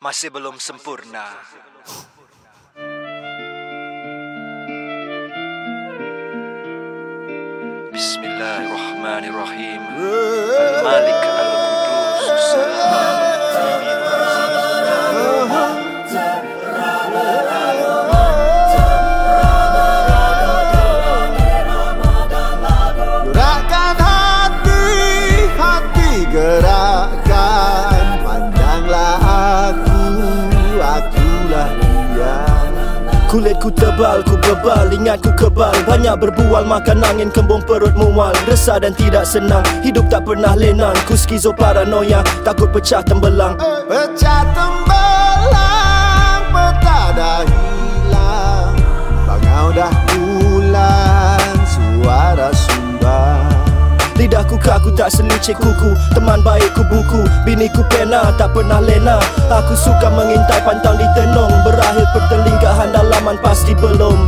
masih belum sempurna. Bismillahirrahmanirrahim. Al-Malik Al-Qudus. Kulitku tebal, ku bebal, ingatku kebal. Banyak berbual, makan angin, kembung perut mual. Resah dan tidak senang, hidup tak pernah lenang. Ku skizo paranoia, takut pecah tembelang. Pecah tembelang, peta dah hilang. Bangau dah Lidahku kaku tak selicik kuku? Teman baikku buku Biniku pena tak pernah lena. Aku suka mengintai pantang di tenung Berakhir pertelingkahan dalaman pasti belum.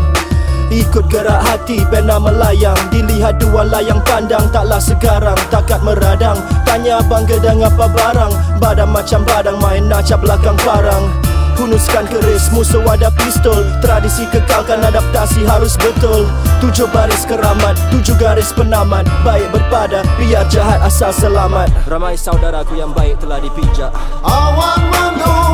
Ikut gerak hati pena melayang. Dilihat dua layang pandang taklah segarang. Takat meradang Tanya abang gedang apa barang? Badan macam badang main acap belakang parang Hunuskan keris musuh ada pistol. Tradisi kekalkan adaptasi harus betul. Tujuh baris keramat, tujuh garis penamat. Baik berpada, biar jahat asal selamat. Ramai saudaraku yang baik telah dipijak. Awan mendung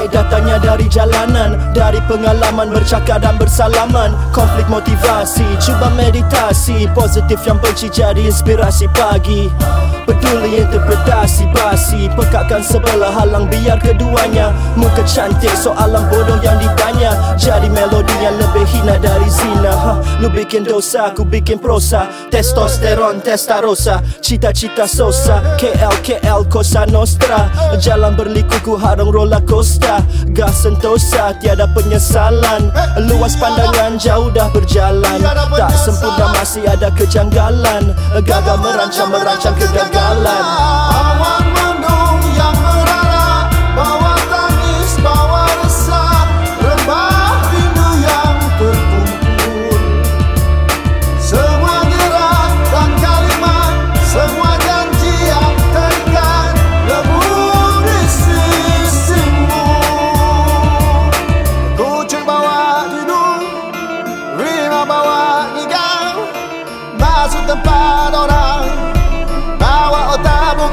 terbaik datangnya dari jalanan Dari pengalaman bercakap dan bersalaman. Konflik motivasi, cuba meditasi. Positif yang benci jadi inspirasi pagi Peduli interpretasi basi. Pekatkan sebelah halang biar keduanya Muka cantik. Soalan bodoh yang ditanya Jadi melodi yang lebih hina dari zina. Ha, Lu bikin dosa, aku bikin prosa. Testosteron, testarosa Cita-cita sosa. KL, KL, Cosa Nostra. Jalan berlikuku harung roller coaster Gas sentosa, tiada penyesalan. Luas pandangan, jauh dah berjalan. Tak sempurna masih ada kejanggalan. Gagal merancang, merancang kegagalan. Awan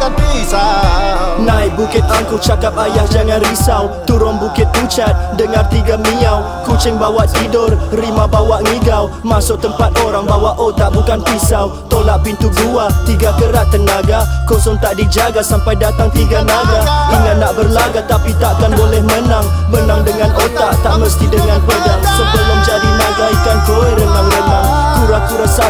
bukan pisau. Naik bukit angku cakap ayah jangan risau. Turun bukit pucat dengar tiga miau. Kucing bawa tidur, rima bawa ngigau. Masuk tempat orang bawa otak bukan pisau. Tolak pintu gua, tiga kerat tenaga. Kosong tak dijaga sampai datang tiga naga. Ingat nak berlaga tapi takkan boleh menang. Menang dengan otak tak mesti dengan pedang. Sebelum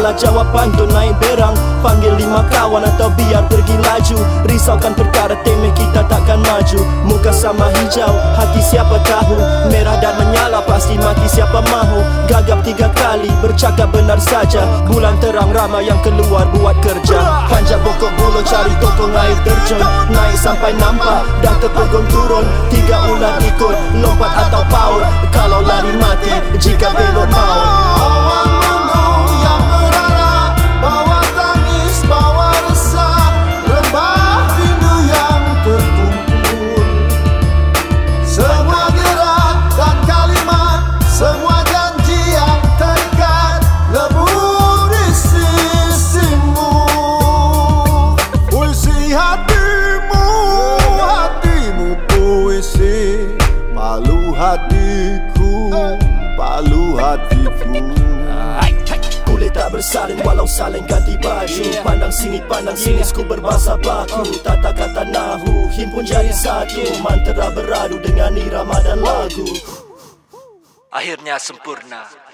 Salah jawapan tu naik berang. Panggil lima kawan atau biar pergi laju. Risaukan perkara temeh kita takkan maju. Muka sama hijau, hati siapa tahu. Merah dan menyala pasti mati siapa mahu. Gagap tiga kali, bercakap benar saja. Bulan terang ramai yang keluar buat kerja. Panjat pokok bulu cari tokong air terjun. Naik sampai nampak, dah terpegung turun. Tiga ulat ikut, lompat atau paut. Kalau lari mati, jika belot maut bersalin walau saling ganti baju. Pandang sini pandang sini ku berbahasa baku. Tata kata nahu himpun jadi satu. Mantera beradu dengan irama dan lagu. Akhirnya sempurna.